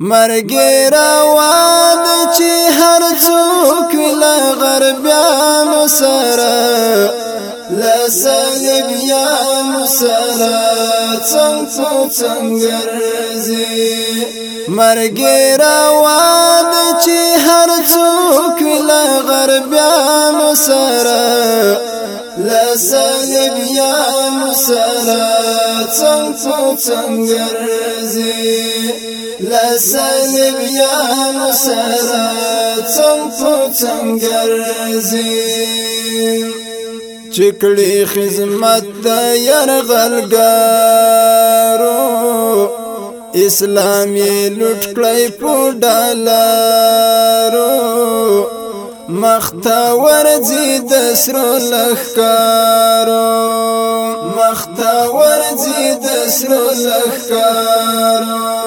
مرګي روان چی هر څوک له غربيانو سره له صلیبيانو چنگ تو چنگ رزی مرګي روان چی هر څوک له غربيانو سره لا لسانب يا مسلا تنفو تنقرزي لسانب يا مسلا تنفو تنقرزي چکړي خدمت د يرغلګارو اسلامي لټ کړی په ډالارو مختا ورزي دسر لخکارو مختا ورزي دسر لخکارو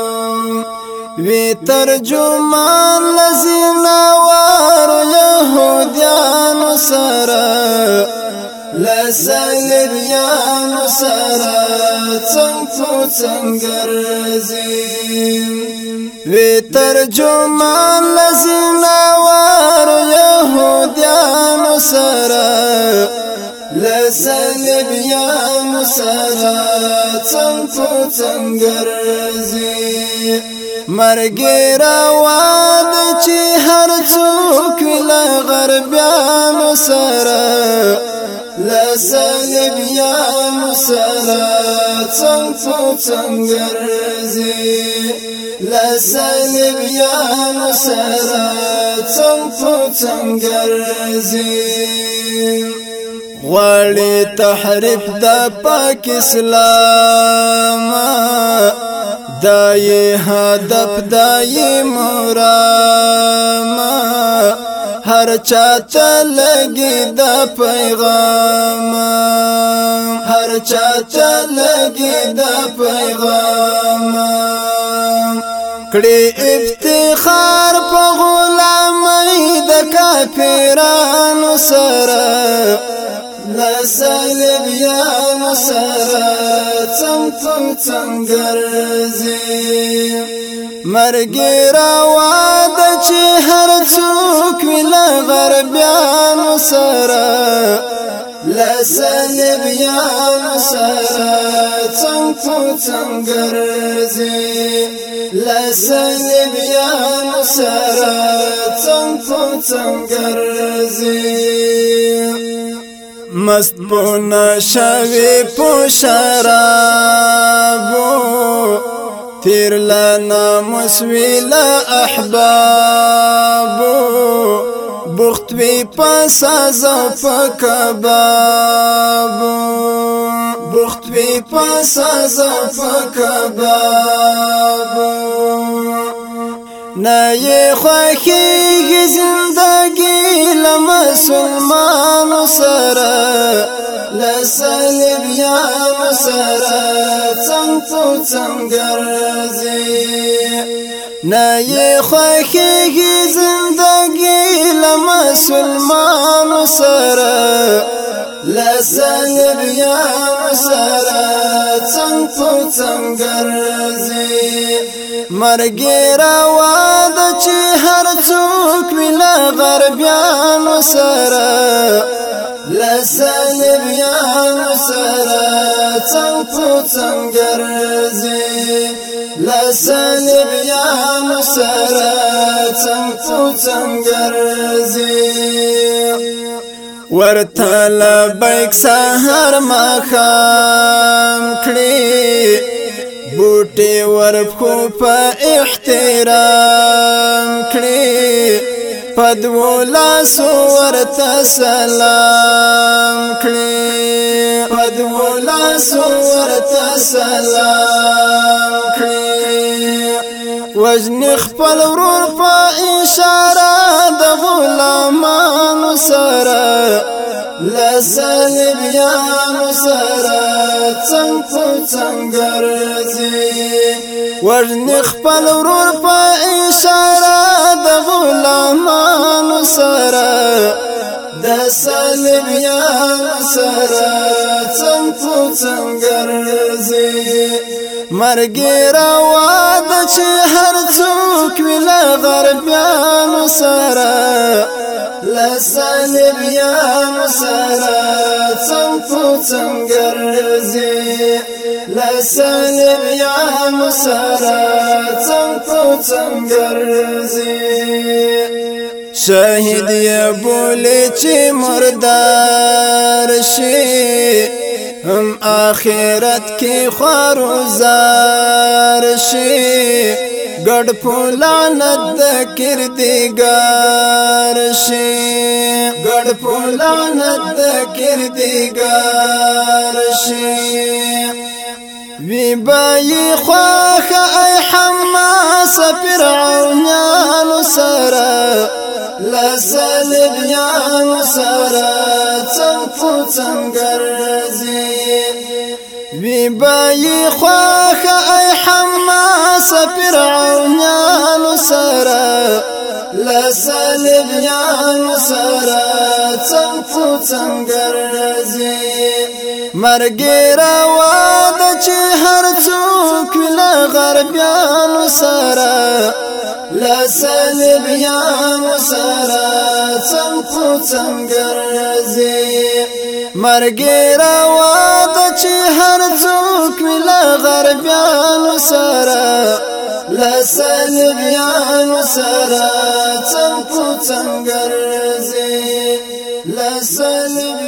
وی ترجمان لزینا وارو یهودیانو سره لسلیریانو سره څنګه تو څنګه رزیم وی ترجمان لزینا وارو بیانو سرا لسل بیانو سرا څنګه پر څنګه رزي مرګ راواد چې هر څوک له غربيانو سره يا يا مسلا تنفو تنقرزي لا سلب يا مسلا تنفو تنقرزي غالي تحریف دباك پاک اسلام دای هدف دای مراما هر چا ته لګي دا پیغام هر چا ته لګي دا پیغام کړي افتخار په غلامۍ د کافرانو سره نسل بیا نسر چم چم چم گرزی مرگی روان چې هر څوک ویلا غربيان سره لسن بیان سره څنګه څنګه ګرځي لسن بیان سره څنګه څنګه ګرځي مست په نشوي په شراب تیر لنا مسویل احبابو بخت وی پساز فکبابو بخت وی پساز فکبابو نای خوخی زندگی لمسلمان سره تو څنګه راځي نه یې خوښیږي زندګي له مسلمانو سره له سنګریانو سره څنګ په څنګه راځي مرګ روا د چې هر څوک ملا غربیانو سره له سنګریانو سره څنګ په څنګ ګرځي لسان بیا مسره څنګ په څنګ ګرځي ورته لبیک سحر مخام کړي بوټي ورکو په احترام کړي پدولا سو ورته سلام کړي سورت سلام کړي وزن خپل ورور په اشاره د غلامانو سره لسه بیان سره څنګه څنګه راځي وزن خپل ورور په اشاره د غلامانو سره سالم يا مسرا تنفو تنقرزي مرقيرا وادتي هرتوك ولا غرب يا مسرا لا سالم يا مسرا تنفو تنقرزي لا سالم يا مسرا تنفو تنقرزي شهید یا بولی چی مردار شی هم آخرت کی خوار و زار شی گڑ پولانت دا کردگار شی گڑ پولانت دا کردگار شی وی بای خواخ ای حماس فرعونان سره لسل بیان سره څنګه څنګه ګرځي وی بای خواه ای حماس فرعونان سرا لسالبیان سرا چنفو چنگر رزی مرگی رواد چه هر چوک لغربیان سرا لا سالب يا مسرى تنقو تنقر نزي مرقي رواد تشهر توك ملا غرب يا مسرى لا سالب يا مسرى تنقو تنقر نزي لا سالب